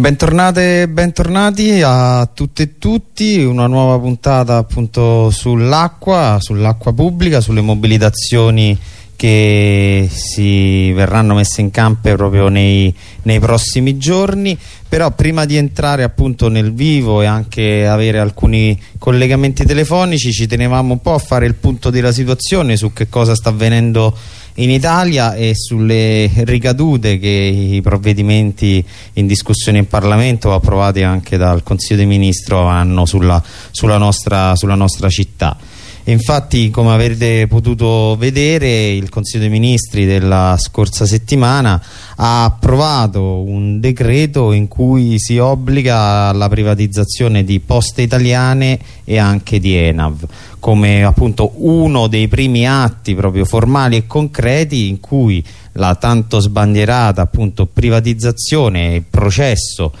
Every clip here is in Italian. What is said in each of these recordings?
Bentornate e bentornati a tutte e tutti, una nuova puntata appunto sull'acqua, sull'acqua pubblica, sulle mobilitazioni che si verranno messe in campo proprio nei, nei, prossimi giorni. Però prima di entrare appunto nel vivo e anche avere alcuni collegamenti telefonici ci tenevamo un po' a fare il punto della situazione su che cosa sta avvenendo in Italia e sulle ricadute che i provvedimenti in discussione in Parlamento approvati anche dal Consiglio dei Ministri hanno sulla, sulla, nostra, sulla nostra città infatti come avete potuto vedere il Consiglio dei Ministri della scorsa settimana ha approvato un decreto in cui si obbliga alla privatizzazione di poste italiane e anche di Enav come appunto uno dei primi atti proprio formali e concreti in cui la tanto sbandierata appunto privatizzazione e processo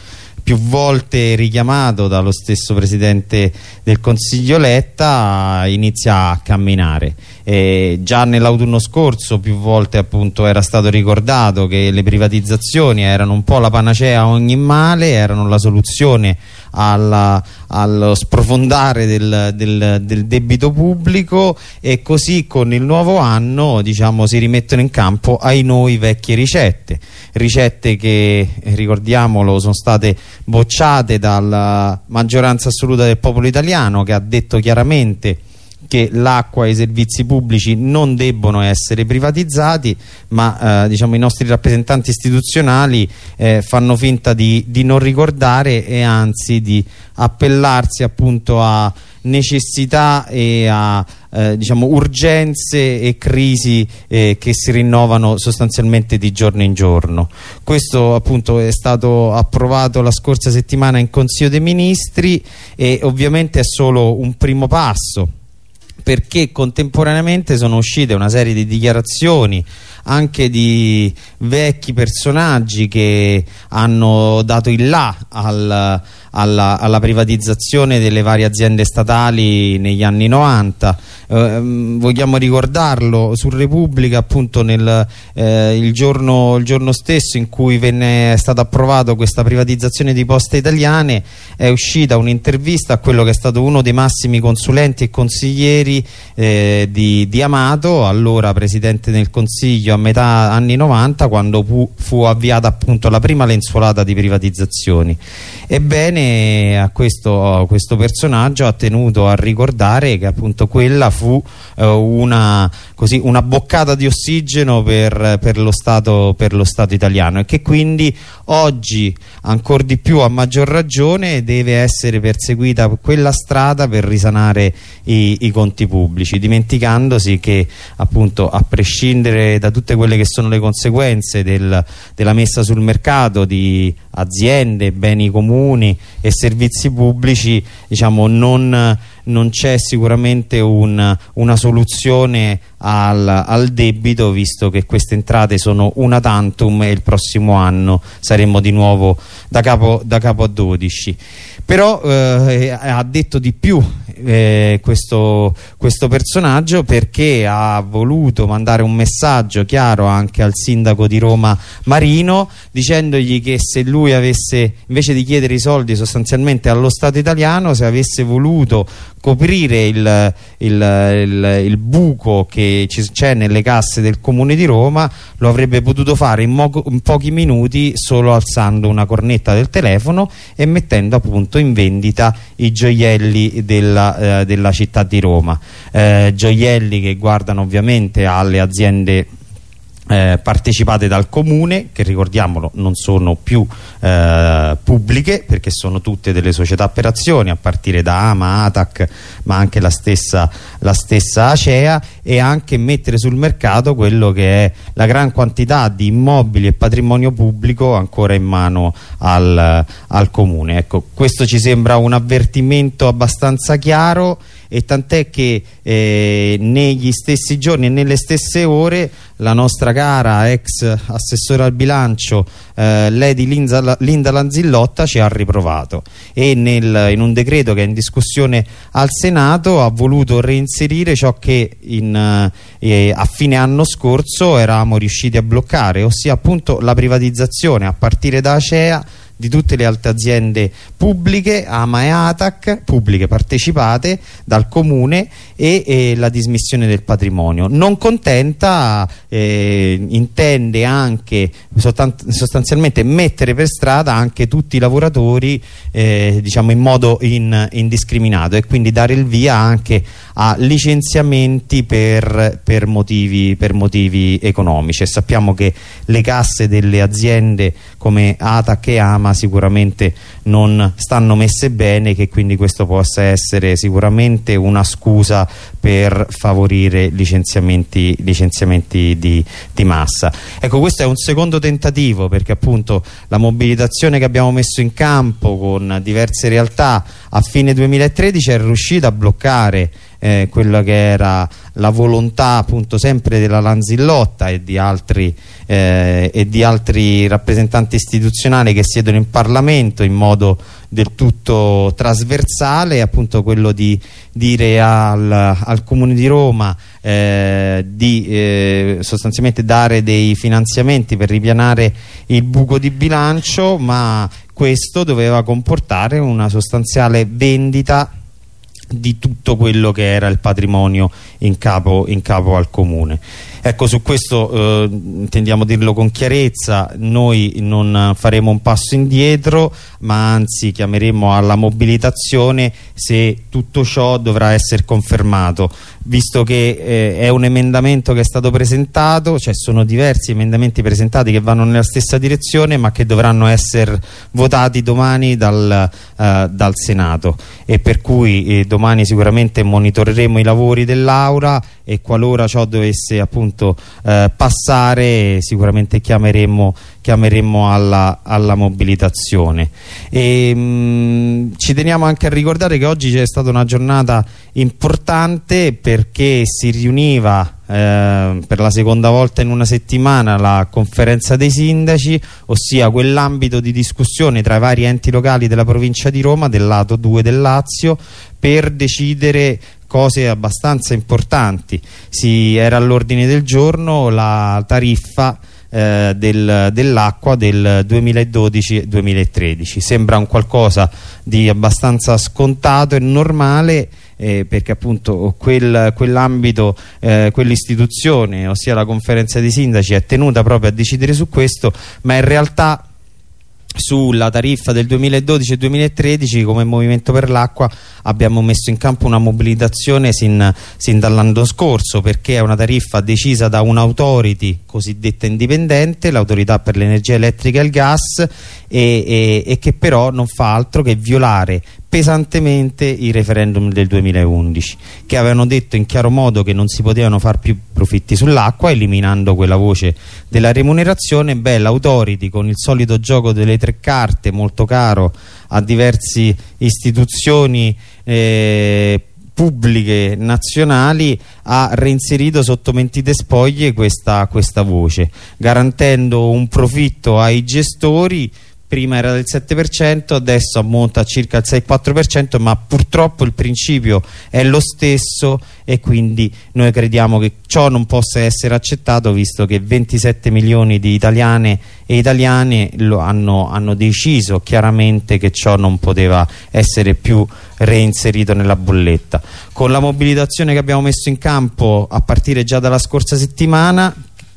più volte richiamato dallo stesso Presidente del Consiglio Letta inizia a camminare eh, già nell'autunno scorso più volte appunto era stato ricordato che le privatizzazioni erano un po' la panacea a ogni male erano la soluzione alla, allo sprofondare del, del, del, debito pubblico e così con il nuovo anno diciamo, si rimettono in campo ai noi vecchie ricette. Ricette che ricordiamolo sono state bocciate dalla maggioranza assoluta del popolo italiano che ha detto chiaramente che l'acqua e i servizi pubblici non debbono essere privatizzati ma eh, diciamo, i nostri rappresentanti istituzionali eh, fanno finta di, di, non ricordare e anzi di appellarsi appunto a necessità e a eh, diciamo, urgenze e crisi eh, che si rinnovano sostanzialmente di giorno in giorno. Questo appunto è stato approvato la scorsa settimana in Consiglio dei Ministri e ovviamente è solo un primo passo perché contemporaneamente sono uscite una serie di dichiarazioni anche di vecchi personaggi che hanno dato il là al, alla, alla, privatizzazione delle varie aziende statali negli anni 90 eh, vogliamo ricordarlo su Repubblica appunto nel, eh, il, giorno, il, giorno, stesso in cui venne stata approvata questa privatizzazione di poste italiane è uscita un'intervista a quello che è stato uno dei massimi consulenti e consiglieri eh, di, di Amato allora Presidente del Consiglio a metà anni 90 quando fu, avviata appunto la prima lenzuolata di privatizzazioni. Ebbene a questo, questo, personaggio ha tenuto a ricordare che appunto quella fu eh, una, così, una, boccata di ossigeno per, per, lo stato, per, lo stato, italiano e che quindi oggi ancora di più a maggior ragione deve essere perseguita quella strada per risanare i, i conti pubblici dimenticandosi che appunto a prescindere da tutte quelle che sono le conseguenze del, della messa sul mercato di aziende, beni comuni e servizi pubblici diciamo, non, non c'è sicuramente un, una soluzione al, al, debito visto che queste entrate sono una tantum e il prossimo anno saremo di nuovo da capo, da capo a 12 però eh, ha detto di più eh, questo, questo, personaggio perché ha voluto mandare un messaggio chiaro anche al sindaco di Roma Marino dicendogli che se lui avesse invece di chiedere i soldi sostanzialmente allo Stato italiano se avesse voluto coprire il, il, il, il buco che c'è nelle casse del comune di Roma lo avrebbe potuto fare in, in, pochi minuti solo alzando una cornetta del telefono e mettendo appunto in vendita i gioielli della, eh, della città di Roma. Eh, gioielli che guardano ovviamente alle aziende eh, partecipate dal comune che ricordiamolo non sono più eh, pubbliche perché sono tutte delle società per azioni a partire da AMA, ATAC ma anche la stessa, la stessa ACEA e anche mettere sul mercato quello che è la gran quantità di immobili e patrimonio pubblico ancora in mano al, al comune. Ecco questo ci sembra un avvertimento abbastanza chiaro e tant'è che eh, negli stessi giorni e nelle stesse ore la nostra cara ex assessore al bilancio eh, Lady Linda, Linda Lanzillotta ci ha riprovato. E nel, in un decreto che è in discussione al Senato ha voluto reinserire ciò che in, eh, a fine anno scorso eravamo riusciti a bloccare ossia appunto la privatizzazione a partire da Acea di tutte le altre aziende pubbliche, AMA e ATAC, pubbliche partecipate dal comune e, e la dismissione del patrimonio. Non contenta eh, intende anche sostanzialmente mettere per strada anche tutti i lavoratori eh, diciamo in modo in, indiscriminato e quindi dare il via anche a licenziamenti per, per, motivi, per motivi economici e sappiamo che le casse delle aziende come ATAC e AMA sicuramente non stanno messe bene che quindi questo possa essere sicuramente una scusa per favorire licenziamenti, licenziamenti di, di massa. Ecco questo è un secondo tentativo perché appunto la mobilitazione che abbiamo messo in campo con diverse realtà a fine 2013 è riuscita a bloccare eh, quella che era la volontà appunto sempre della Lanzillotta e di altri, eh, e di altri rappresentanti istituzionali che siedono in Parlamento in modo del tutto trasversale appunto quello di dire al, al Comune di Roma eh, di eh, sostanzialmente dare dei finanziamenti per ripianare il buco di bilancio ma questo doveva comportare una sostanziale vendita di tutto quello che era il patrimonio in capo, in capo al comune. Ecco, su questo eh, intendiamo dirlo con chiarezza, noi non faremo un passo indietro, ma anzi chiameremo alla mobilitazione se tutto ciò dovrà essere confermato, visto che eh, è un emendamento che è stato presentato, cioè sono diversi emendamenti presentati che vanno nella stessa direzione, ma che dovranno essere votati domani dal, eh, dal Senato. E per cui eh, domani sicuramente monitoreremo i lavori dell'Aura e qualora ciò dovesse appunto eh, passare sicuramente chiameremo, chiameremo alla, alla, mobilitazione. E, mh, mm, ci teniamo anche a ricordare che oggi c'è stata una giornata importante perché si riuniva eh, per la seconda volta in una settimana la conferenza dei sindaci ossia quell'ambito di discussione tra i vari enti locali della provincia di Roma del lato 2 del Lazio per decidere cose abbastanza importanti. Si era all'ordine del giorno la tariffa eh, del, dell'acqua del 2012-2013 sembra un qualcosa di abbastanza scontato e normale eh, perché appunto quel, quell'ambito, eh, quell'istituzione ossia la conferenza dei sindaci è tenuta proprio a decidere su questo ma in realtà sulla tariffa del 2012 e 2013 come Movimento per l'Acqua abbiamo messo in campo una mobilitazione sin, sin dall'anno scorso perché è una tariffa decisa da un'autority cosiddetta indipendente, l'autorità per l'energia elettrica e il gas e, e, e che però non fa altro che violare pesantemente i referendum del 2011 che avevano detto in chiaro modo che non si potevano far più profitti sull'acqua eliminando quella voce della remunerazione. Beh l'autority con il solito gioco delle tre carte molto caro a diverse istituzioni eh, pubbliche nazionali ha reinserito sotto mentite spoglie questa, questa voce garantendo un profitto ai gestori prima era del 7% adesso ammonta a circa il 6-4% ma purtroppo il principio è lo stesso e quindi noi crediamo che ciò non possa essere accettato visto che 27 milioni di italiane e italiani hanno, hanno deciso chiaramente che ciò non poteva essere più reinserito nella bolletta. Con la mobilitazione che abbiamo messo in campo a partire già dalla scorsa settimana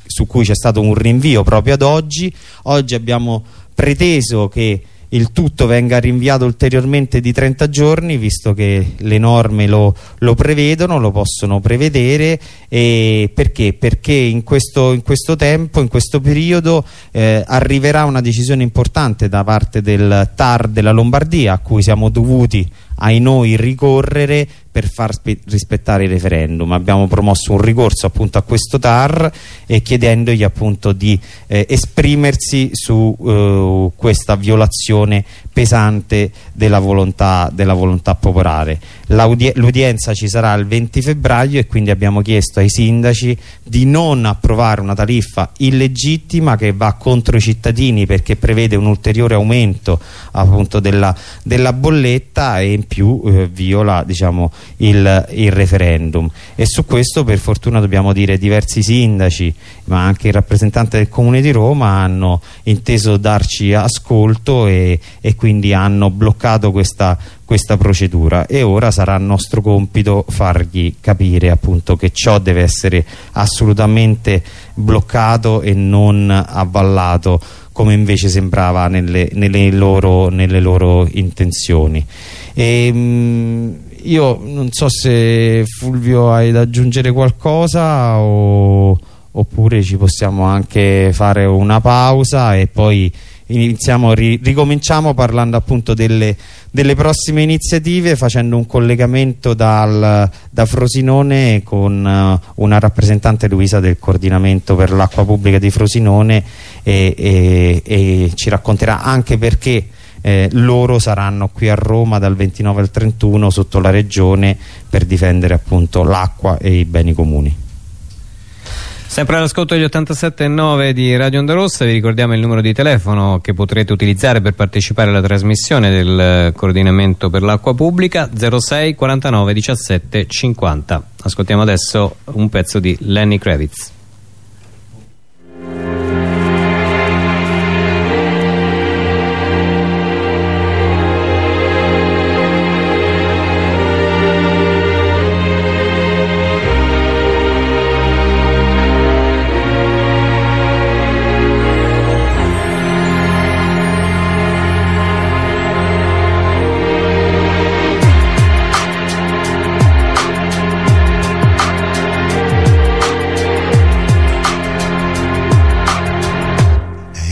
su cui c'è stato un rinvio proprio ad oggi oggi abbiamo preteso che il tutto venga rinviato ulteriormente di 30 giorni visto che le norme lo, lo prevedono, lo possono prevedere perché? Perché in questo, in questo tempo, in questo periodo eh, arriverà una decisione importante da parte del TAR della Lombardia a cui siamo dovuti ai noi ricorrere per far rispettare il referendum. Abbiamo promosso un ricorso appunto a questo TAR e chiedendogli appunto di eh, esprimersi su eh, questa violazione pesante della volontà, della volontà popolare. L'udienza ci sarà il 20 febbraio e quindi abbiamo chiesto ai sindaci di non approvare una tariffa illegittima che va contro i cittadini perché prevede un ulteriore aumento appunto della, della bolletta e in più eh, viola diciamo, il, il, referendum e su questo per fortuna dobbiamo dire diversi sindaci ma anche il rappresentante del comune di Roma hanno inteso darci ascolto e, e quindi hanno bloccato questa, questa procedura e ora sarà nostro compito fargli capire appunto che ciò deve essere assolutamente bloccato e non avvallato come invece sembrava nelle, nelle, loro, nelle loro, intenzioni. E, ehm, mh, io non so se Fulvio hai da aggiungere qualcosa o, oppure ci possiamo anche fare una pausa e poi iniziamo, ri, ricominciamo parlando appunto delle, delle, prossime iniziative facendo un collegamento dal, da Frosinone con uh, una rappresentante Luisa del coordinamento per l'acqua pubblica di Frosinone e, e, e ci racconterà anche perché eh, loro saranno qui a Roma dal 29 al 31 sotto la regione per difendere appunto l'acqua e i beni comuni. Sempre all'ascolto degli 87.9 di Radio Onda Rossa vi ricordiamo il numero di telefono che potrete utilizzare per partecipare alla trasmissione del coordinamento per l'acqua pubblica 06 49 17 50. Ascoltiamo adesso un pezzo di Lenny Kravitz.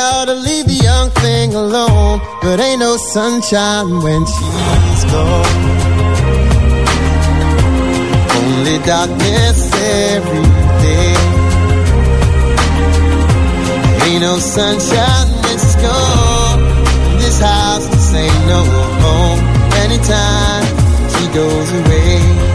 Ought to leave the young thing alone, but ain't no sunshine when she's gone. Only darkness every day. Ain't no sunshine when she's gone. This house just ain't no home. Anytime she goes away.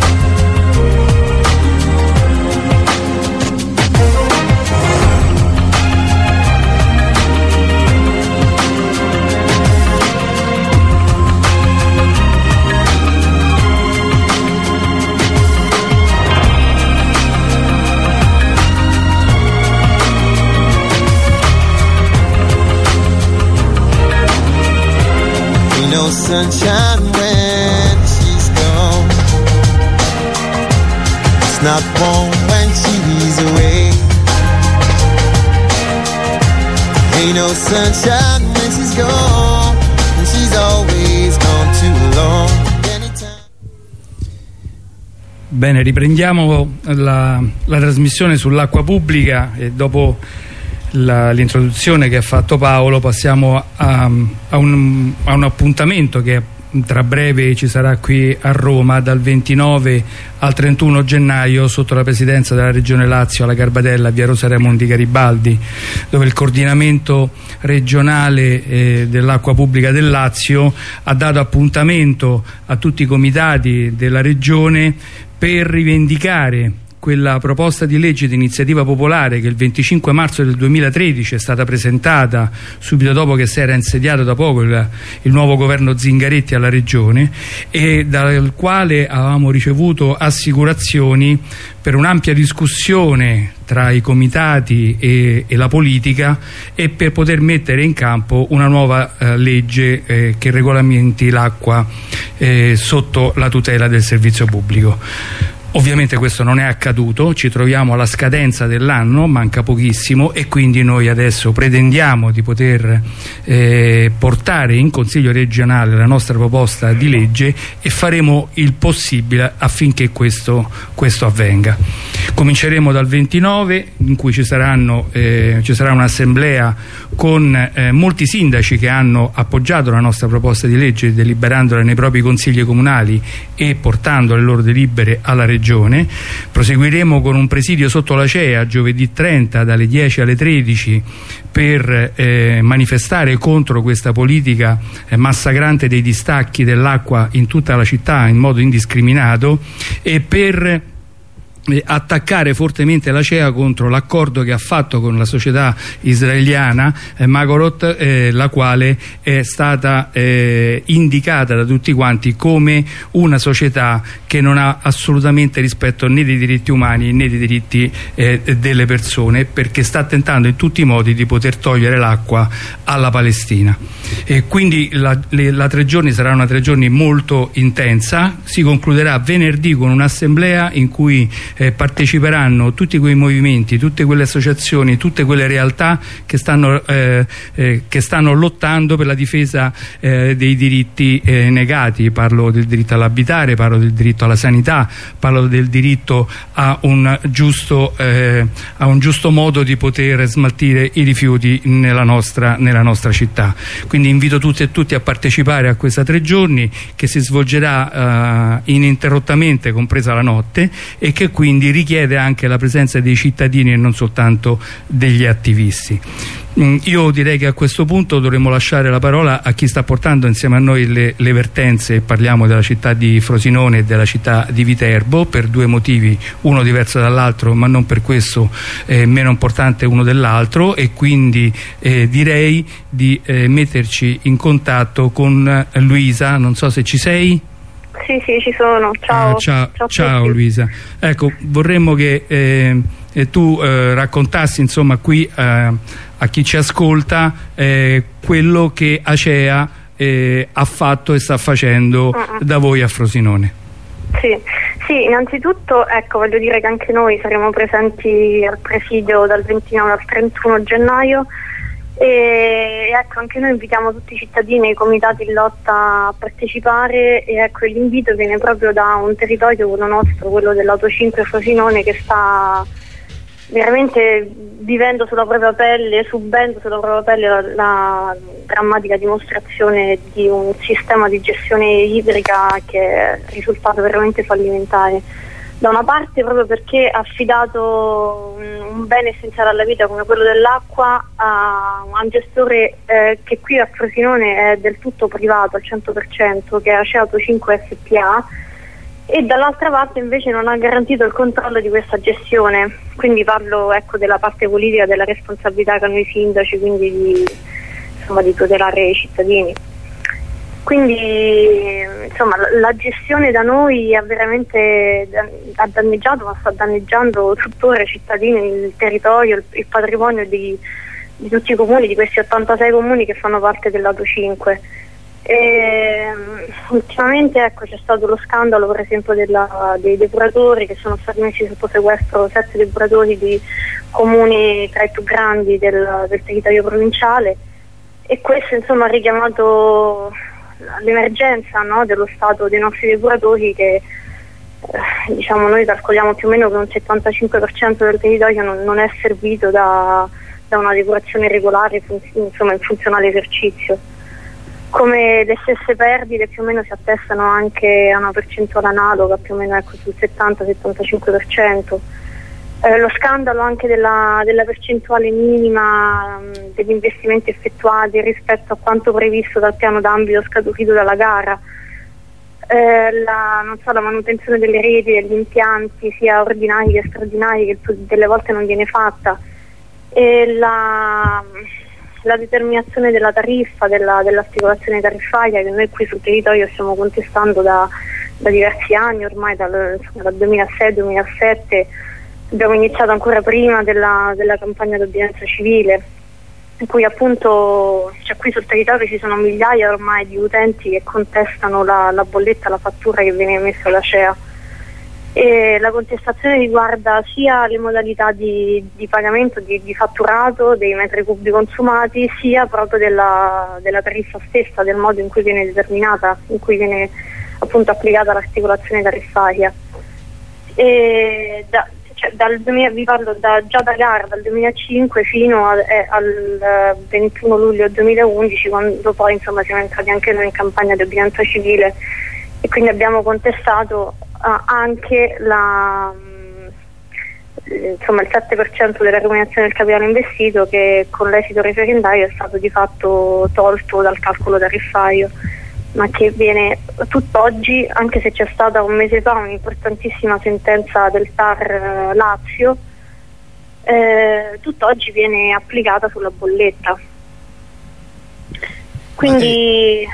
Sunshine when she's gone. It's not warm when she's away. Ain't no sunshine when she's gone. And she's always gone too long. Bene, riprendiamo la, la trasmissione sull'acqua pubblica e dopo l'introduzione che ha fatto Paolo passiamo a, a, un, a, un, appuntamento che tra breve ci sarà qui a Roma dal 29 al 31 gennaio sotto la presidenza della Regione Lazio alla Garbatella via Rosa Raimondi Garibaldi dove il coordinamento regionale eh, dell'acqua pubblica del Lazio ha dato appuntamento a tutti i comitati della regione per rivendicare quella proposta di legge di iniziativa popolare che il 25 marzo del 2013 è stata presentata subito dopo che si era insediato da poco il, il nuovo governo Zingaretti alla regione e dal quale avevamo ricevuto assicurazioni per un'ampia discussione tra i comitati e, e, la politica e per poter mettere in campo una nuova eh, legge eh, che regolamenti l'acqua eh, sotto la tutela del servizio pubblico. Ovviamente questo non è accaduto, ci troviamo alla scadenza dell'anno, manca pochissimo e quindi noi adesso pretendiamo di poter eh, portare in Consiglio regionale la nostra proposta di legge e faremo il possibile affinché questo, questo avvenga. Cominceremo dal 29 in cui ci, saranno, eh, ci sarà un'assemblea con eh, molti sindaci che hanno appoggiato la nostra proposta di legge deliberandola nei propri consigli comunali e portando le loro delibere alla regione regione. Proseguiremo con un presidio sotto la CEA giovedì 30 dalle 10 alle 13 per eh, manifestare contro questa politica eh, massacrante dei distacchi dell'acqua in tutta la città in modo indiscriminato e per attaccare fortemente la CEA contro l'accordo che ha fatto con la società israeliana eh, Magorot eh, la quale è stata eh, indicata da tutti quanti come una società che non ha assolutamente rispetto né dei diritti umani né dei diritti eh, delle persone perché sta tentando in tutti i modi di poter togliere l'acqua alla Palestina. E quindi la, le, la tre giorni sarà una tre giorni molto intensa. Si concluderà venerdì con un'assemblea in cui eh, parteciperanno tutti quei movimenti, tutte quelle associazioni, tutte quelle realtà che stanno, eh, eh, che stanno lottando per la difesa eh, dei diritti eh, negati, parlo del diritto all'abitare, parlo del diritto alla sanità, parlo del diritto a un giusto, eh, a un giusto modo di poter smaltire i rifiuti nella nostra, nella nostra città. Quindi invito tutti e tutti a partecipare a questa tre giorni che si svolgerà ininterrottamente compresa la notte e che qui quindi richiede anche la presenza dei cittadini e non soltanto degli attivisti. Mm, io direi che a questo punto dovremmo lasciare la parola a chi sta portando insieme a noi le, le vertenze, parliamo della città di Frosinone e della città di Viterbo per due motivi, uno diverso dall'altro ma non per questo eh, meno importante uno dell'altro e quindi eh, direi di eh, metterci in contatto con Luisa, non so se ci sei? Sì, sì, ci sono. Ciao. Ah, ciao, ciao, ciao Luisa. Ecco, vorremmo che eh, eh, tu eh, raccontassi insomma qui eh, a chi ci ascolta eh, quello che Acea eh, ha fatto e sta facendo uh -uh. da voi a Frosinone. Sì. sì, innanzitutto ecco, voglio dire che anche noi saremo presenti al presidio dal 29 al 31 gennaio e ecco, anche noi invitiamo tutti i cittadini e i comitati in lotta a partecipare e ecco, l'invito viene proprio da un territorio, quello nostro, quello dell'Auto 5 Frosinone che sta veramente vivendo sulla propria pelle, subendo sulla propria pelle la, la drammatica dimostrazione di un sistema di gestione idrica che è risultato veramente fallimentare da una parte proprio perché ha affidato un bene essenziale alla vita come quello dell'acqua a un gestore eh, che qui a Frosinone è del tutto privato al 100% che è Aceato 5 SPA e dall'altra parte invece non ha garantito il controllo di questa gestione. Quindi parlo ecco, della parte politica della responsabilità che hanno i sindaci quindi di, insomma, di tutelare i cittadini quindi insomma la gestione da noi ha veramente ha danneggiato ma sta danneggiando tuttora i cittadini, il territorio, il, il patrimonio di, di, tutti i comuni, di questi 86 comuni che fanno parte dell'Ato 5 e, ultimamente ecco, c'è stato lo scandalo per esempio della, dei depuratori che sono stati messi sotto sequestro sette depuratori di comuni tra i più grandi del, del territorio provinciale. E questo insomma ha richiamato l'emergenza no, dello stato dei nostri depuratori che eh, diciamo noi calcoliamo più o meno che un 75% del territorio non, non è servito da, da, una depurazione regolare insomma in funzionale esercizio. Come le stesse perdite più o meno si attestano anche a una percentuale analoga più o meno ecco, sul 70-75% eh, lo scandalo anche della, della percentuale minima mh, degli investimenti effettuati rispetto a quanto previsto dal piano d'ambito scaturito dalla gara, eh, la, so, la, manutenzione delle reti, degli impianti sia ordinari che straordinari che delle volte non viene fatta. E la, la determinazione della tariffa, dell'articolazione dell tariffaria che noi qui sul territorio stiamo contestando da, da diversi anni ormai dal, dal 2006-2007 abbiamo iniziato ancora prima della, della campagna d'obbedienza civile in cui appunto cioè qui sul territorio ci sono migliaia ormai di utenti che contestano la, la bolletta, la fattura che viene emessa da CEA E la contestazione riguarda sia le modalità di, di pagamento, di, di, fatturato dei metri cubi consumati, sia proprio della, della, tariffa stessa, del modo in cui viene determinata, in cui viene appunto applicata l'articolazione tariffaria. E da, cioè, dal 2000, vi parlo da, già da gara dal 2005 fino a, eh, al 21 luglio 2011, quando poi insomma, siamo entrati anche noi in campagna di obbedienza civile e quindi abbiamo contestato anche la, mm, insomma, il 7% della remunerazione del capitale investito che con l'esito referendario è stato di fatto tolto dal calcolo tariffario ma che viene tutt'oggi, anche se c'è stata un mese fa un'importantissima sentenza del TAR eh, Lazio, eh, tutt'oggi viene applicata sulla bolletta. Quindi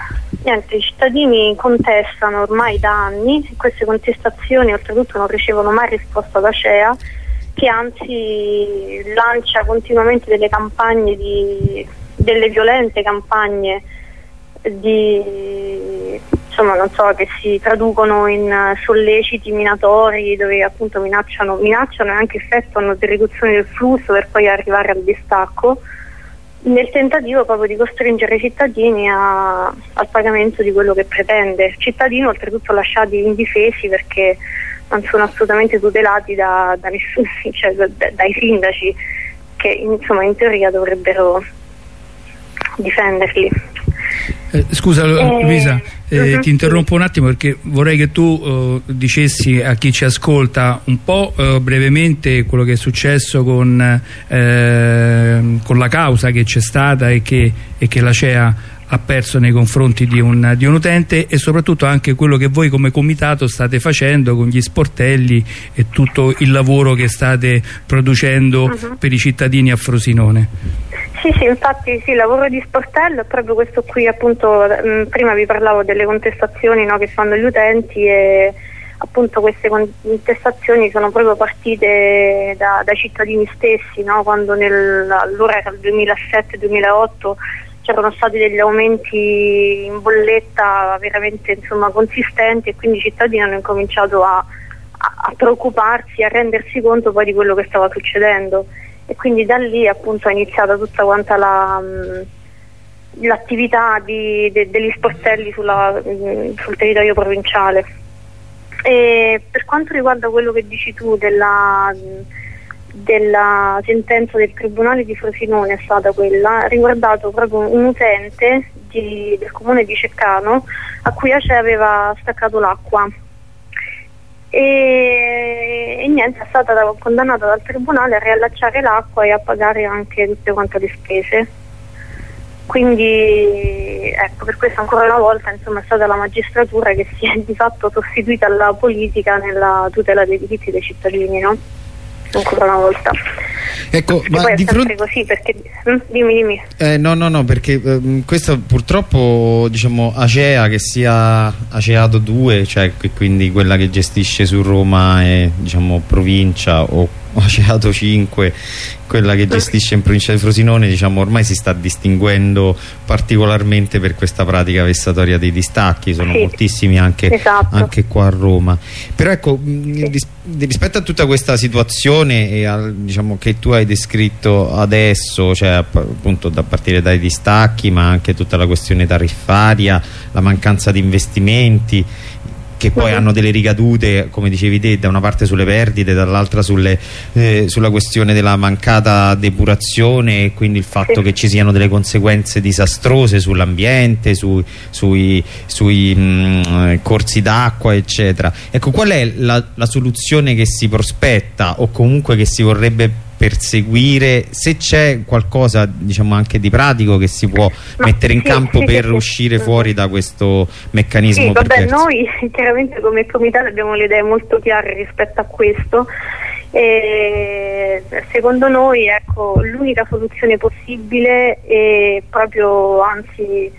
niente, i cittadini contestano ormai da anni queste contestazioni oltretutto non ricevono mai risposta da CEA che anzi lancia continuamente delle campagne di, delle violente campagne di insomma so che si traducono in solleciti minatori dove appunto minacciano, minacciano e anche effettuano di riduzione del flusso per poi arrivare al distacco nel tentativo proprio di costringere i cittadini a, al pagamento di quello che pretende. Cittadini oltretutto lasciati indifesi perché non sono assolutamente tutelati da, da nessun, cioè, da, dai sindaci che insomma in teoria dovrebbero difenderli. Eh, scusa eh, Luisa, eh, ti interrompo un attimo perché vorrei che tu uh, dicessi a chi ci ascolta un po' uh, brevemente quello che è successo con, uh, con la causa che c'è stata e che, e che, la CEA ha perso nei confronti di un, di un, utente e soprattutto anche quello che voi come comitato state facendo con gli sportelli e tutto il lavoro che state producendo -huh. per i cittadini a Frosinone. Sì, sì, infatti sì, il lavoro di sportello è proprio questo qui, appunto, mh, mm, prima vi parlavo delle contestazioni no, che fanno gli utenti e appunto queste contestazioni sono proprio partite da, dai cittadini stessi, no, quando nel, allora era il 2007-2008 c'erano stati degli aumenti in bolletta veramente insomma, consistenti e quindi i cittadini hanno incominciato a, a, a preoccuparsi, a rendersi conto poi di quello che stava succedendo e quindi da lì appunto è iniziata tutta quanta la, l'attività de, degli sportelli sulla, sul territorio provinciale. E per quanto riguarda quello che dici tu della, della sentenza del Tribunale di Frosinone è stata quella, riguardato proprio un utente di, del comune di Ceccano a cui Ace aveva staccato l'acqua e, e, niente, è stata condannata dal tribunale a riallacciare l'acqua e a pagare anche tutte quante le spese. Quindi ecco, per questo ancora una volta insomma, è stata la magistratura che si è di fatto sostituita alla politica nella tutela dei diritti dei cittadini, no? Ancora una volta. Ecco, ma poi è di sempre così perché hm? dimmi dimmi. Eh, no, no, no, perché eh, questo purtroppo diciamo Acea che sia Aceato 2, cioè quindi quella che gestisce su Roma e diciamo provincia o Oceato 5 quella che gestisce in provincia di Frosinone diciamo ormai si sta distinguendo particolarmente per questa pratica vessatoria dei distacchi sono sì, moltissimi anche, esatto. anche, qua a Roma però ecco sì. rispetto a tutta questa situazione e al, diciamo, che tu hai descritto adesso cioè appunto da partire dai distacchi ma anche tutta la questione tariffaria la mancanza di investimenti che poi hanno delle ricadute come dicevi te da una parte sulle perdite dall'altra eh, sulla questione della mancata depurazione e quindi il fatto sì. che ci siano delle conseguenze disastrose sull'ambiente su, sui, sui mh, mm, corsi d'acqua eccetera ecco qual è la, la soluzione che si prospetta o comunque che si vorrebbe perseguire se c'è qualcosa diciamo anche di pratico che si può Ma mettere in sì, campo sì, per sì, uscire fuori da questo meccanismo sì, vabbè, noi chiaramente come comitato abbiamo le idee molto chiare rispetto a questo e secondo noi ecco, l'unica soluzione possibile è proprio anzi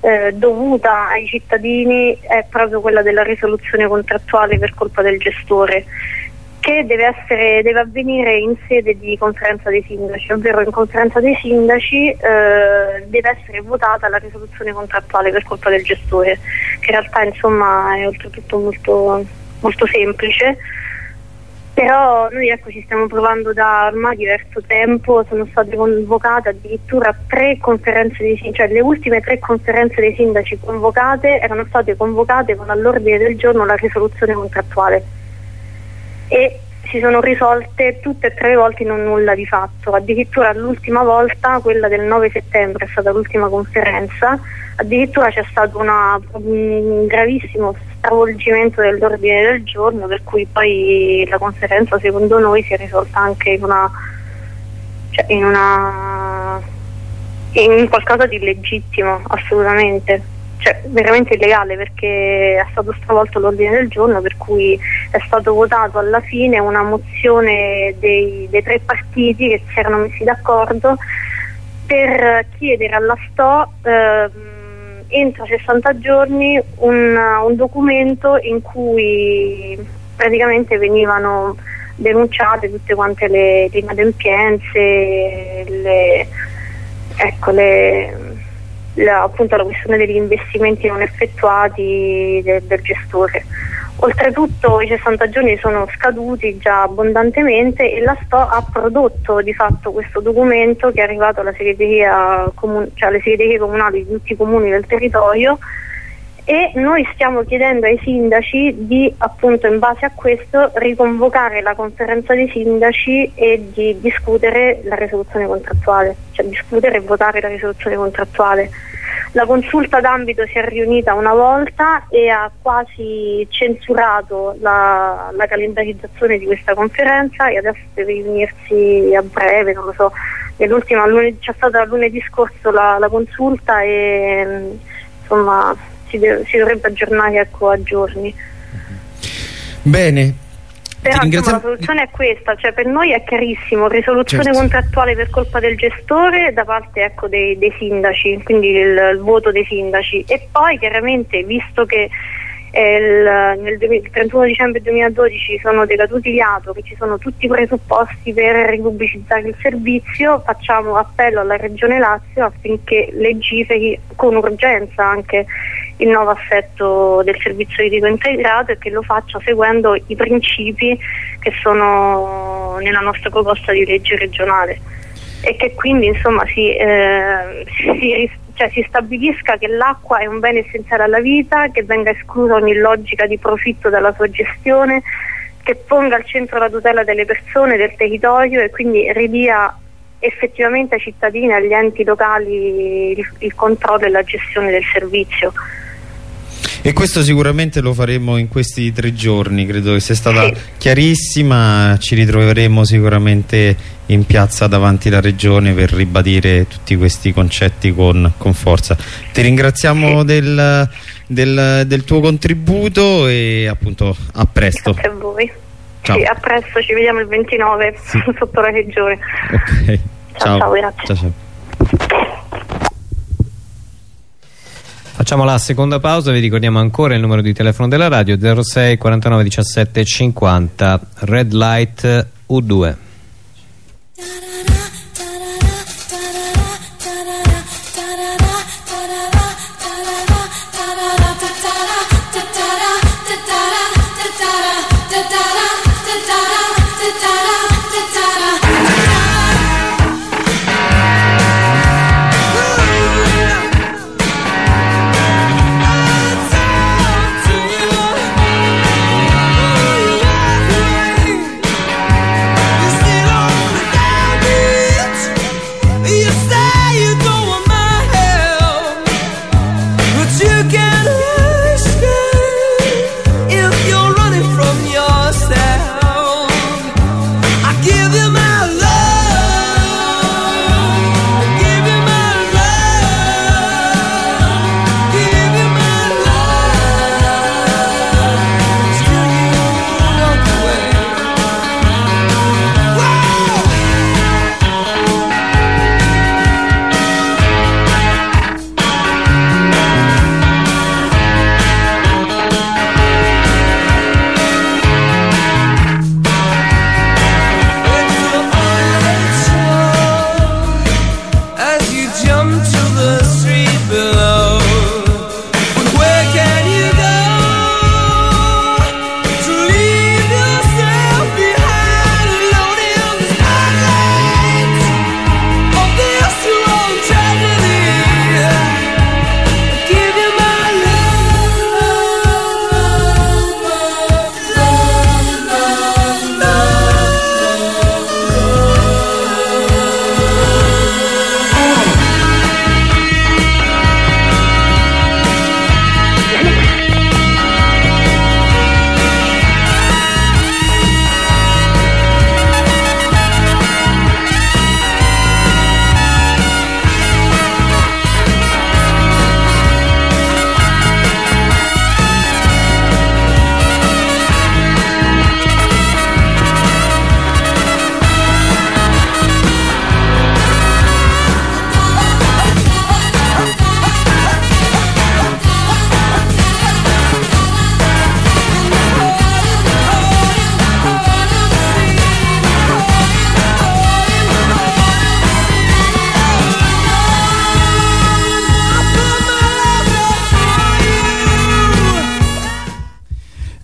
eh, dovuta ai cittadini è proprio quella della risoluzione contrattuale per colpa del gestore che deve, essere, deve, avvenire in sede di conferenza dei sindaci, ovvero in conferenza dei sindaci eh, deve essere votata la risoluzione contrattuale per colpa del gestore, che in realtà insomma è oltretutto molto, molto semplice. Però noi ecco, ci stiamo provando da ormai diverso tempo, sono state convocate addirittura tre conferenze dei sindaci, cioè le ultime tre conferenze dei sindaci convocate erano state convocate con all'ordine del giorno la risoluzione contrattuale e si sono risolte tutte e tre volte in un nulla di fatto, addirittura l'ultima volta, quella del 9 settembre è stata l'ultima conferenza, addirittura c'è stato una, un gravissimo stravolgimento dell'ordine del giorno per cui poi la conferenza secondo noi si è risolta anche in una, cioè in, una in qualcosa di legittimo assolutamente cioè veramente illegale perché è stato stravolto l'ordine del giorno per cui è stato votato alla fine una mozione dei, dei tre partiti che si erano messi d'accordo per chiedere alla STO ehm, entro 60 giorni un, un documento in cui praticamente venivano denunciate tutte quante le, le inadempienze, le, ecco, le, la, appunto la questione degli investimenti non effettuati de, del gestore. Oltretutto i 60 giorni sono scaduti già abbondantemente e la STO ha prodotto di fatto questo documento che è arrivato comun- cioè alle segreterie comunali di tutti i comuni del territorio e noi stiamo chiedendo ai sindaci di appunto in base a questo riconvocare la conferenza dei sindaci e di discutere la risoluzione contrattuale, cioè discutere e votare la risoluzione contrattuale. La consulta d'ambito si è riunita una volta e ha quasi censurato la, la calendarizzazione di questa conferenza e adesso deve riunirsi a breve, non lo so. L'ultima, c'è stata lunedì scorso la, la consulta e insomma si, de- si dovrebbe aggiornare ecco, a giorni. Bene, però insomma, la soluzione è questa, cioè per noi è chiarissimo, risoluzione certo. contrattuale per colpa del gestore da parte ecco, dei, dei, sindaci, quindi il, il, voto dei sindaci e poi chiaramente visto che il, nel 31 dicembre 2012 sono decaduti gli ATO, che ci sono tutti i presupposti per ripubblicizzare il servizio, facciamo appello alla Regione Lazio affinché legiferi con urgenza anche il nuovo assetto del servizio idrico integrato e che lo faccia seguendo i principi che sono nella nostra proposta di legge regionale. E che quindi insomma si, eh, si, cioè, si stabilisca che l'acqua è un bene essenziale alla vita, che venga esclusa ogni logica di profitto dalla sua gestione, che ponga al centro la tutela delle persone, del territorio e quindi ridia effettivamente ai cittadini e agli enti locali il, il controllo e la gestione del servizio. E questo sicuramente lo faremo in questi tre giorni, credo che sia stata sì. chiarissima, ci ritroveremo sicuramente in piazza davanti alla regione per ribadire tutti questi concetti con, con forza. Ti ringraziamo sì. del, del, del, tuo contributo e appunto a presto. Grazie a voi. Sì, a presto, ci vediamo il 29 sì. sotto la regione. Ok. Ciao, ciao, ciao grazie. Ciao, ciao. Facciamo la seconda pausa, vi ricordiamo ancora il numero di telefono della radio 06 49 17 50 Red Light U2.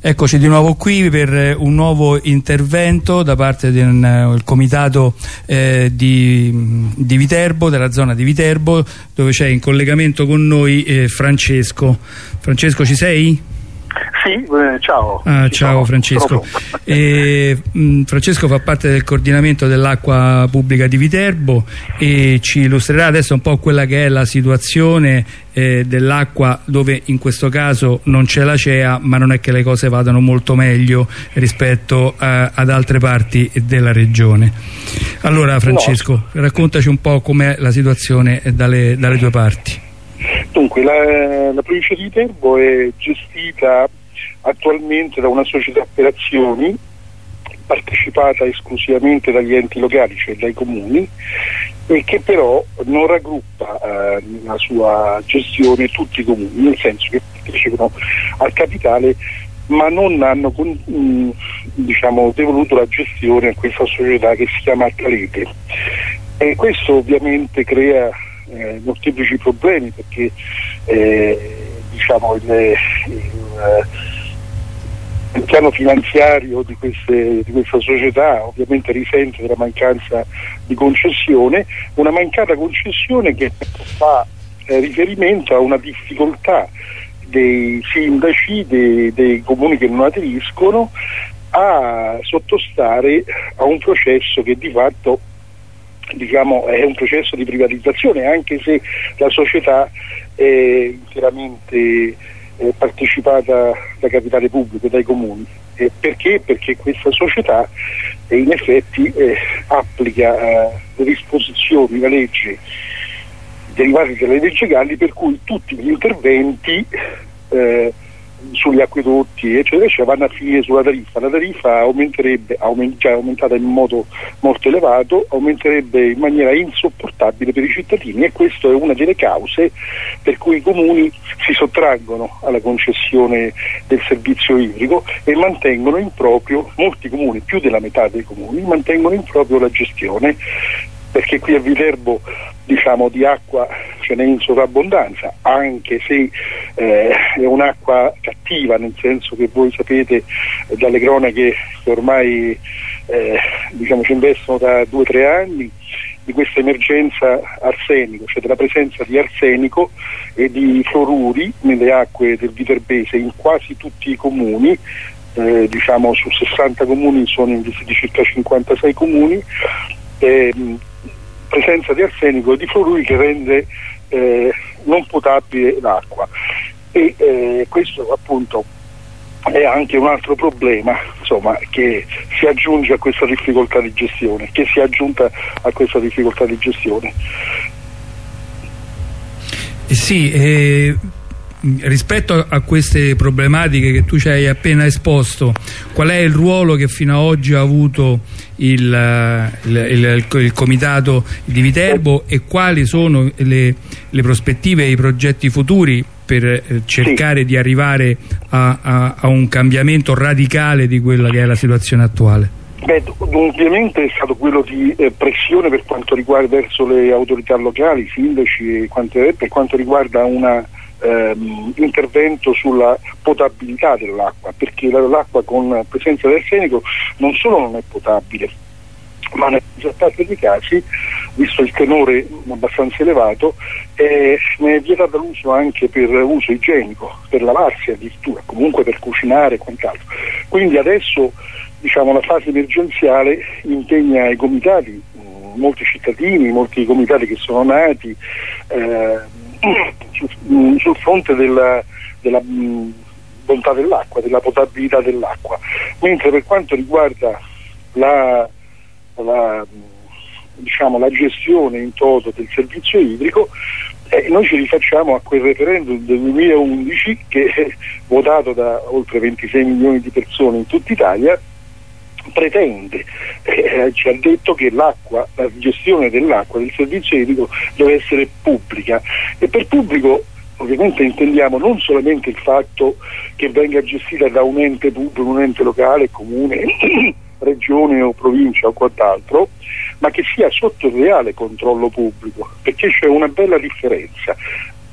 Eccoci di nuovo qui per eh, un nuovo intervento da parte del eh, comitato eh, di, di, Viterbo, della zona di Viterbo, dove c'è in collegamento con noi eh, Francesco. Francesco ci sei? Sì, eh, ciao. Ah, ciao Francesco. E, mh, mm, Francesco fa parte del coordinamento dell'acqua pubblica di Viterbo e ci illustrerà adesso un po' quella che è la situazione eh, dell'acqua dove in questo caso non c'è la CEA ma non è che le cose vadano molto meglio rispetto a, ad altre parti della regione. Allora Francesco, no. raccontaci un po' com'è la situazione dalle, dalle tue parti. Dunque, la, la provincia di Viterbo è gestita attualmente da una società per azioni partecipata esclusivamente dagli enti locali, cioè dai comuni, e che però non raggruppa eh, nella sua gestione tutti i comuni, nel senso che partecipano al capitale ma non hanno mh, mm, diciamo, devoluto la gestione a questa società che si chiama Calete. E questo ovviamente crea eh, molteplici problemi perché eh, diciamo, il, il, il, piano finanziario di, queste, di, questa società ovviamente risente della mancanza di concessione, una mancata concessione che fa eh, riferimento a una difficoltà dei sindaci, dei, dei comuni che non aderiscono a sottostare a un processo che di fatto diciamo, è un processo di privatizzazione anche se la società è interamente eh, partecipata da capitale pubblico, dai comuni. Eh, perché? Perché questa società eh, in effetti eh, applica eh, le disposizioni, la legge derivate dalle leggi Galli per cui tutti gli interventi eh, sugli acquedotti eccetera, eccetera vanno a finire sulla tariffa. La tariffa aumenterebbe aument già aumentata in modo molto elevato aumenterebbe in maniera insopportabile per i cittadini e questa è una delle cause per cui i comuni si sottraggono alla concessione del servizio idrico e mantengono in proprio molti comuni, più della metà dei comuni mantengono in proprio la gestione perché qui a Viterbo diciamo, di acqua ce n'è in sovrabbondanza, anche se eh, è un'acqua cattiva, nel senso che voi sapete eh, dalle cronache che ormai eh, diciamo, ci investono da due o tre anni di questa emergenza arsenico, cioè della presenza di arsenico e di fluoruri nelle acque del Viterbese in quasi tutti i comuni, eh, diciamo su 60 comuni sono investiti circa 56 comuni. Eh, presenza di arsenico e di fluoruri che rende eh, non potabile l'acqua e eh, questo appunto è anche un altro problema insomma, che si aggiunge a questa difficoltà di gestione, che si è aggiunta a questa difficoltà di gestione. Eh sì, eh, rispetto a queste problematiche che tu ci hai appena esposto, qual è il ruolo che fino ad oggi ha avuto il, il, il, il comitato di Viterbo e quali sono le, le prospettive e i progetti futuri per eh, cercare sì. di arrivare a, a, a un cambiamento radicale di quella che è la situazione attuale? Beh, ovviamente è stato quello di eh, pressione per quanto riguarda verso le autorità locali, sindaci e quanto, per quanto riguarda un ehm, intervento sulla potabilità dell'acqua, perché l'acqua con presenza di arsenico non solo non è potabile, ma nella maggior parte dei casi, visto il tenore abbastanza elevato, eh, ne è vietata l'uso anche per uso igienico, per lavarsi addirittura, comunque per cucinare e quant'altro. Quindi adesso diciamo, la fase emergenziale impegna i comitati, molti cittadini, molti comitati che sono nati eh, sul, sul, fronte della, della mh, bontà dell'acqua, della potabilità dell'acqua, mentre per quanto riguarda la la, diciamo, la gestione in toto del servizio idrico eh, noi ci rifacciamo a quel referendum del 2011 che è votato da oltre 26 milioni di persone in tutta Italia pretende, eh, ci ha detto che l'acqua, la gestione dell'acqua, del servizio idrico deve essere pubblica e per pubblico ovviamente intendiamo non solamente il fatto che venga gestita da un ente pubblico, un ente locale, comune regione o provincia o quant'altro, ma che sia sotto il reale controllo pubblico, perché c'è una bella differenza.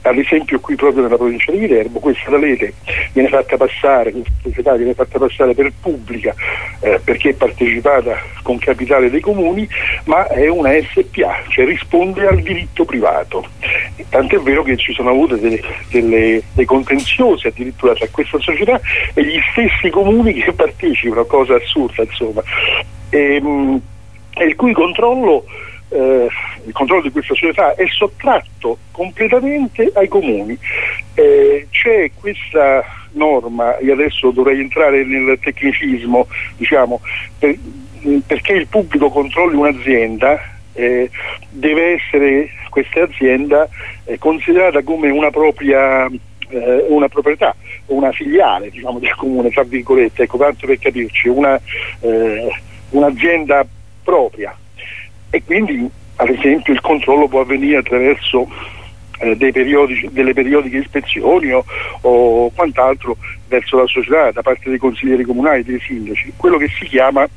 Ad esempio qui proprio nella provincia di Viterbo questa rete viene fatta passare, società viene fatta passare per pubblica eh, perché è partecipata con capitale dei comuni, ma è una SPA, cioè risponde al diritto privato. Tant'è vero che ci sono avute delle, delle, dei contenziosi addirittura tra questa società e gli stessi comuni che partecipano, cosa assurda insomma. E, mh, e il cui controllo eh, il controllo di questa società è sottratto completamente ai comuni. Eh, c'è questa norma, e adesso dovrei entrare nel tecnicismo, diciamo, per, perché il pubblico controlli un'azienda, eh, deve essere questa azienda eh, considerata come una propria eh, una proprietà, una filiale diciamo, del comune, tra virgolette, ecco tanto per capirci, una, eh, un'azienda propria e quindi ad esempio il controllo può avvenire attraverso eh, delle periodiche ispezioni o, o, quant'altro verso la società da parte dei consiglieri comunali, dei sindaci, quello che si chiama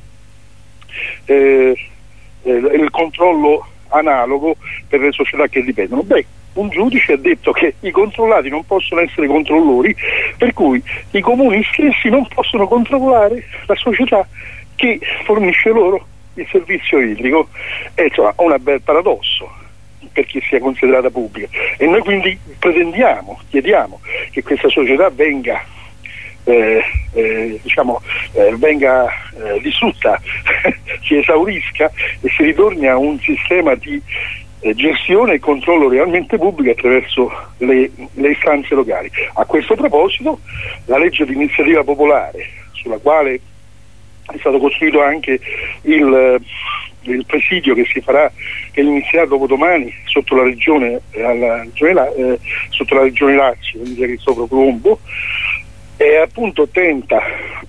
eh, eh, il controllo analogo per le società che dipendono. Beh, un giudice ha detto che i controllati non possono essere controllori, per cui i comuni stessi non possono controllare la società che fornisce loro il servizio idrico è insomma, un bel paradosso perché sia considerata pubblica e noi quindi pretendiamo, chiediamo che questa società venga eh, eh, diciamo, eh, venga eh, distrutta, si esaurisca e si ritorni a un sistema di eh, gestione e controllo realmente pubblico attraverso le, le istanze locali. A questo proposito la legge di iniziativa popolare sulla quale è stato costruito anche il, eh, il presidio che si farà, che inizierà dopodomani sotto la regione, eh, alla, eh, sotto la regione Lazio, in via Cristoforo Colombo, e appunto tenta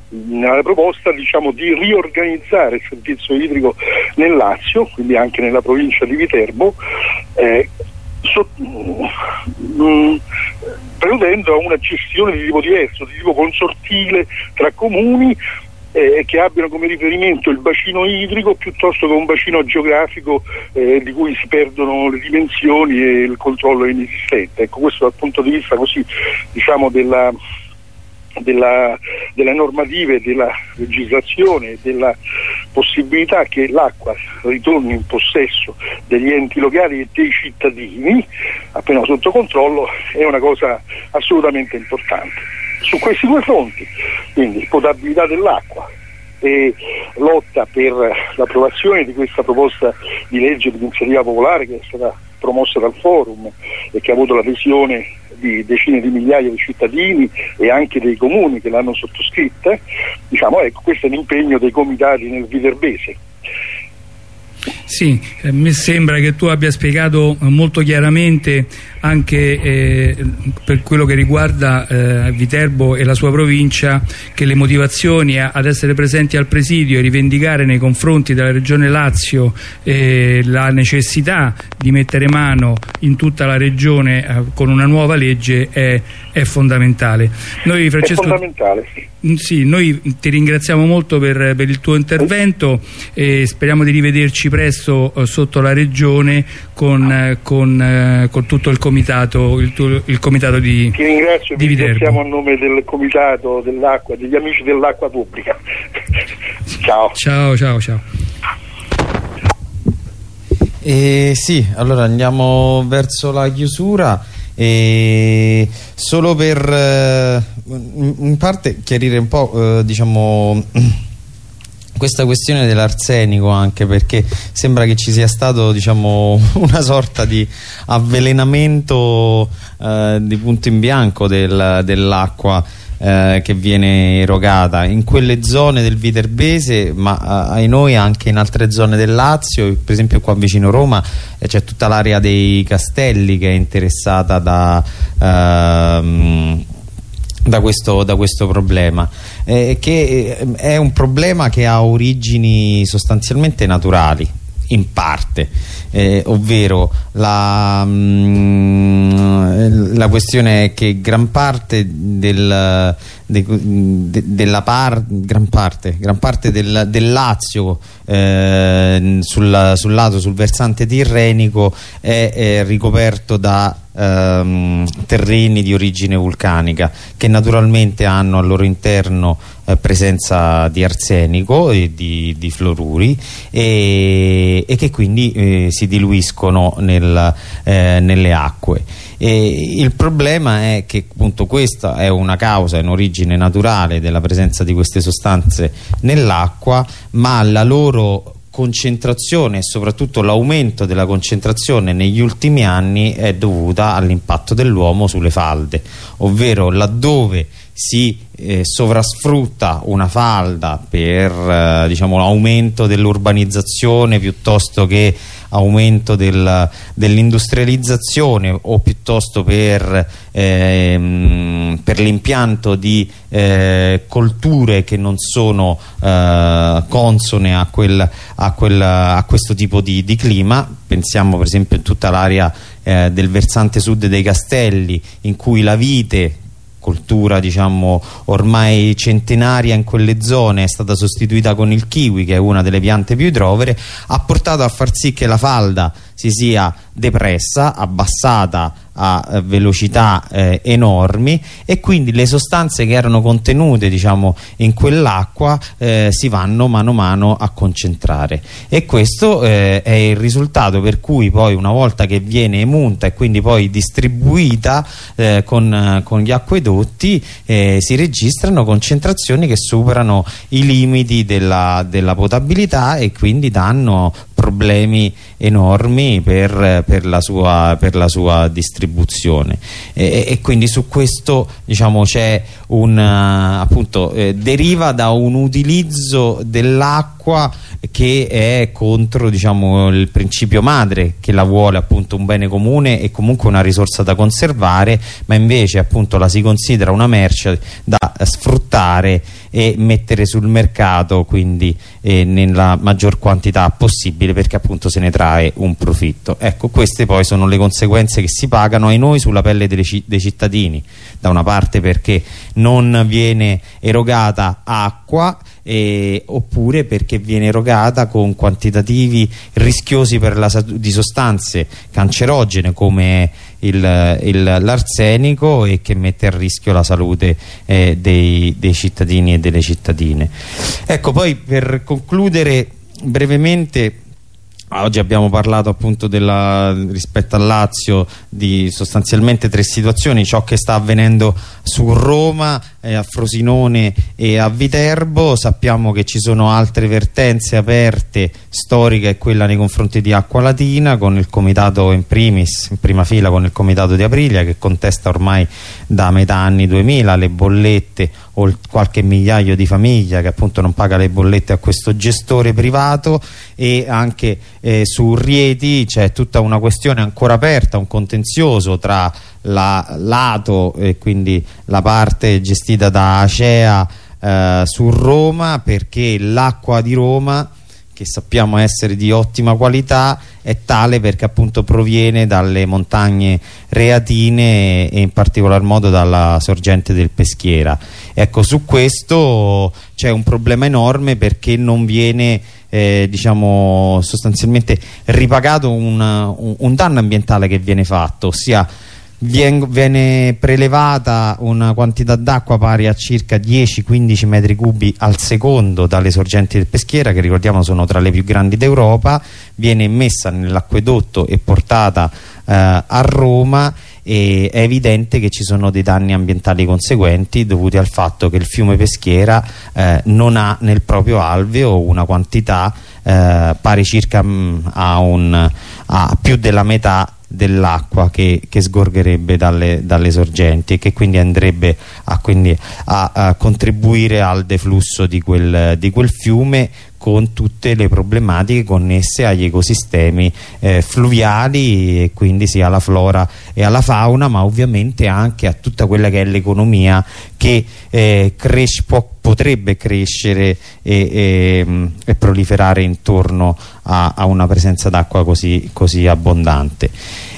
nella proposta diciamo, di riorganizzare il servizio idrico nel Lazio, quindi anche nella provincia di Viterbo, eh, so, preludendo a una gestione di tipo diverso, di tipo consortile tra comuni eh, che abbiano come riferimento il bacino idrico piuttosto che un bacino geografico eh, di cui si perdono le dimensioni e il controllo inesistente. Ecco, questo dal punto di vista così, diciamo, della, della, delle normative, della legislazione e della possibilità che l'acqua ritorni in possesso degli enti locali e dei cittadini appena sotto controllo è una cosa assolutamente importante su questi due fronti, quindi potabilità dell'acqua e lotta per l'approvazione di questa proposta di legge di iniziativa popolare che è stata promossa dal forum e che ha avuto l'adesione di decine di migliaia di cittadini e anche dei comuni che l'hanno sottoscritta, diciamo ecco questo è l'impegno dei comitati nel Viterbese sì, eh, mi sembra che tu abbia spiegato molto chiaramente anche eh, per quello che riguarda eh, Viterbo e la sua provincia che le motivazioni a, ad essere presenti al presidio e rivendicare nei confronti della regione Lazio eh, la necessità di mettere mano in tutta la regione eh, con una nuova legge è, è fondamentale. Noi, Francesco, è fondamentale, sì. Mm, sì, noi ti ringraziamo molto per, per il tuo intervento e speriamo di rivederci presto eh, sotto la regione con, con, con tutto il comitato il, tuo, il comitato di Ti ringrazio, di ringraziamo a nome del comitato dell'acqua, degli amici dell'acqua pubblica. ciao. Ciao, ciao, ciao. Eh, sì, allora andiamo verso la chiusura e solo per eh, in parte chiarire un po' eh, diciamo questa questione dell'arsenico anche perché sembra che ci sia stato diciamo, una sorta di avvelenamento eh, di punto in bianco del, dell'acqua eh, che viene erogata in quelle zone del Viterbese ma eh, ai noi anche in altre zone del Lazio per esempio qua vicino Roma eh, c'è tutta l'area dei castelli che è interessata da ehm, da questo, da questo problema. Eh, che eh, è un problema che ha origini sostanzialmente naturali in parte. Eh, ovvero la, mm, la, questione è che gran parte del, de, de, della par, gran parte, gran parte del, del Lazio eh, sul, sul, lato sul versante tirrenico è, è ricoperto da ehm, terreni di origine vulcanica che naturalmente hanno al loro interno eh, presenza di arsenico e di, di fluoruri e, e, che quindi eh, si diluiscono nel, eh, nelle acque. E il problema è che appunto questa è una causa in origine naturale della presenza di queste sostanze nell'acqua ma la loro concentrazione e soprattutto l'aumento della concentrazione negli ultimi anni è dovuta all'impatto dell'uomo sulle falde ovvero laddove si eh, sovrasfrutta una falda per eh, diciamo, l'aumento dell'urbanizzazione piuttosto che aumento del, dell'industrializzazione o piuttosto per, ehm, per l'impianto di eh, colture che non sono eh, consone a, quel, a, quel, a, questo tipo di, di, clima. Pensiamo per esempio in tutta l'area eh, del versante sud dei castelli in cui la vite coltura diciamo ormai centenaria in quelle zone è stata sostituita con il kiwi che è una delle piante più idrovere ha portato a far sì che la falda si sia depressa, abbassata a eh, velocità eh, enormi e quindi le sostanze che erano contenute diciamo, in quell'acqua eh, si vanno mano a mano a concentrare. E questo eh, è il risultato per cui poi una volta che viene emunta e quindi poi distribuita eh, con, con, gli acquedotti eh, si registrano concentrazioni che superano i limiti della, della potabilità e quindi danno problemi enormi per, per, la, sua, per la, sua, distribuzione e, e, quindi su questo diciamo c'è un appunto eh, deriva da un utilizzo dell'acqua che è contro diciamo, il principio madre che la vuole appunto un bene comune e comunque una risorsa da conservare ma invece appunto la si considera una merce da sfruttare e mettere sul mercato quindi eh, nella maggior quantità possibile perché appunto se ne trae un profitto. Ecco queste poi sono le conseguenze che si pagano ai noi sulla pelle dei cittadini. Da una parte perché non viene erogata acqua eh, oppure perché viene erogata con quantitativi rischiosi di sostanze cancerogene come l'arsenico e che mette a rischio la salute eh, dei, dei cittadini e delle cittadine. Ecco, poi per concludere brevemente Oggi abbiamo parlato appunto della, rispetto al Lazio di sostanzialmente tre situazioni, ciò che sta avvenendo su Roma, eh, a Frosinone e a Viterbo, sappiamo che ci sono altre vertenze aperte, storica e quella nei confronti di Acqua Latina con il comitato in primis, in prima fila con il comitato di Aprilia che contesta ormai da metà anni 2000 le bollette o qualche migliaio di famiglie che appunto non paga le bollette a questo gestore privato e anche eh, su Rieti c'è tutta una questione ancora aperta, un contenzioso tra la Lato e quindi la parte gestita da Acea eh, su Roma perché l'acqua di Roma che sappiamo essere di ottima qualità è tale perché appunto proviene dalle montagne reatine e in particolar modo dalla sorgente del Peschiera ecco su questo c'è un problema enorme perché non viene eh, diciamo sostanzialmente ripagato un, un, un danno ambientale che viene fatto ossia viene prelevata una quantità d'acqua pari a circa 10-15 metri cubi al secondo dalle sorgenti del Peschiera che ricordiamo sono tra le più grandi d'Europa. Viene immessa nell'acquedotto e portata eh, a Roma e è evidente che ci sono dei danni ambientali conseguenti dovuti al fatto che il fiume Peschiera eh, non ha nel proprio alveo una quantità eh, pari circa mh, mm, a, un, a più della metà dell'acqua che, che, sgorgerebbe dalle, dalle, sorgenti e che quindi andrebbe a, quindi a, a contribuire al deflusso di quel, di quel, fiume con tutte le problematiche connesse agli ecosistemi eh, fluviali e quindi sia alla flora e alla fauna ma ovviamente anche a tutta quella che è l'economia che eh, cresce, può potrebbe crescere e, e, e proliferare intorno a, a una presenza d'acqua così, così abbondante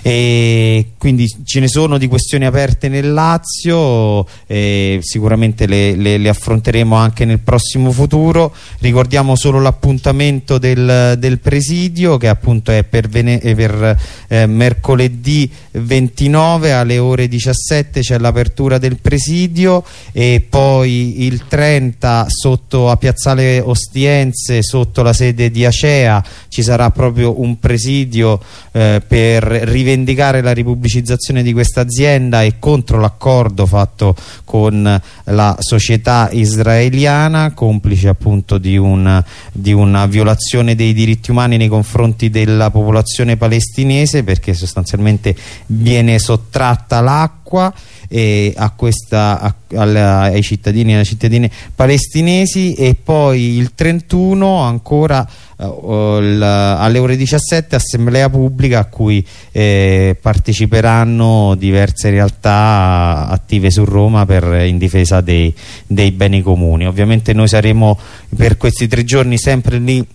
e quindi ce ne sono di questioni aperte nel Lazio eh, sicuramente le, le, le, affronteremo anche nel prossimo futuro. Ricordiamo solo l'appuntamento del, del, presidio che appunto è per, per eh, mercoledì 29 alle ore 17 c'è l'apertura del presidio e poi il 30 sotto a Piazzale Ostiense sotto la sede di Acea ci sarà proprio un presidio eh, per rivendicare rivendicare la ripubblicizzazione di questa azienda e contro l'accordo fatto con la società israeliana complice appunto di, un, di una violazione dei diritti umani nei confronti della popolazione palestinese perché sostanzialmente viene sottratta l'acqua a questa, a, alla, ai cittadini e alle cittadine palestinesi e poi il 31 ancora uh, alle ore 17 assemblea pubblica a cui eh, parteciperanno diverse realtà attive su Roma per, in difesa dei, dei beni comuni. Ovviamente noi saremo per questi tre giorni sempre lì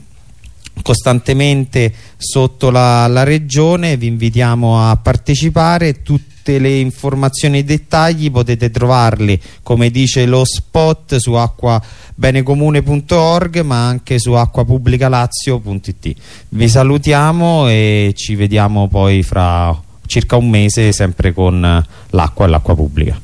costantemente sotto la, la regione. Vi invitiamo a partecipare. Tutti tutte le informazioni e dettagli potete trovarli come dice lo spot su acquabenecomune.org ma anche su acquapubblicalazio.it vi salutiamo e ci vediamo poi fra circa un mese sempre con l'acqua e l'acqua pubblica